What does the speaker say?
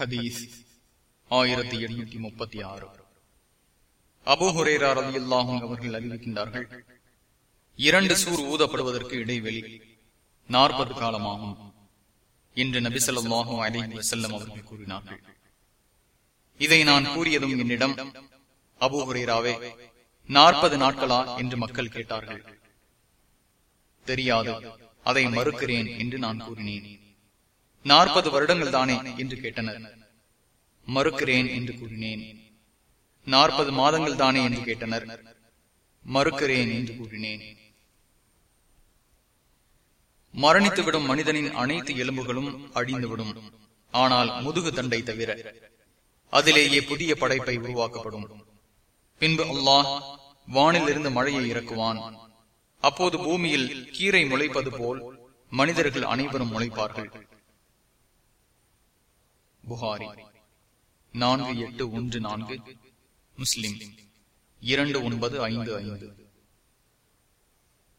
ஹதீஸ் ஆயிரத்தி எண்ணூத்தி முப்பத்தி ஆறு. அபோஹுரேரா ரவி அல்லாஹும் அவர்கள் அறிவிக்கின்றார்கள் இரண்டு சூர் ஊதப்படுவதற்கு இடைவெளி நாற்பது காலமாகும் என்று நபிசல்லாஹும் அலிஹி வசல்லம் அவர்கள் கூறினார்கள். இதை நான் கூறியதும் என்னிடம் அபூஹுரேராவே நாற்பது நாட்களா? என்று மக்கள் கேட்டார்கள். தெரியாது அதை மறுக்கிறேன் என்று நான் கூறினேன். நாற்பது வருடங்கள் தானே என்று கேட்டனர். மறுக்கிறேன் என்று கூறினேன். நாற்பது மாதங்கள் தானே என்று கேட்டனர். மறுக்கிறேன் என்று கூறினேன். மரணித்துவிடும் மனிதனின் அனைத்து எலும்புகளும் அழிந்துவிடும். ஆனால் முதுகு தண்டை தவிர அதிலேயே புதிய படைப்பை உருவாக்கப்படும். பின்பு அல்லாஹ் வானிலிருந்து மழையை இறக்குவான். அப்போது பூமியில் கீரை முளைப்பது போல் மனிதர்கள் அனைவரும் முளைப்பார்கள். புகாரி. நான்கு எட்டு ஒன்று நான்கு. முஸ்லிம். இரண்டு ஒன்பது ஐந்து ஐந்து.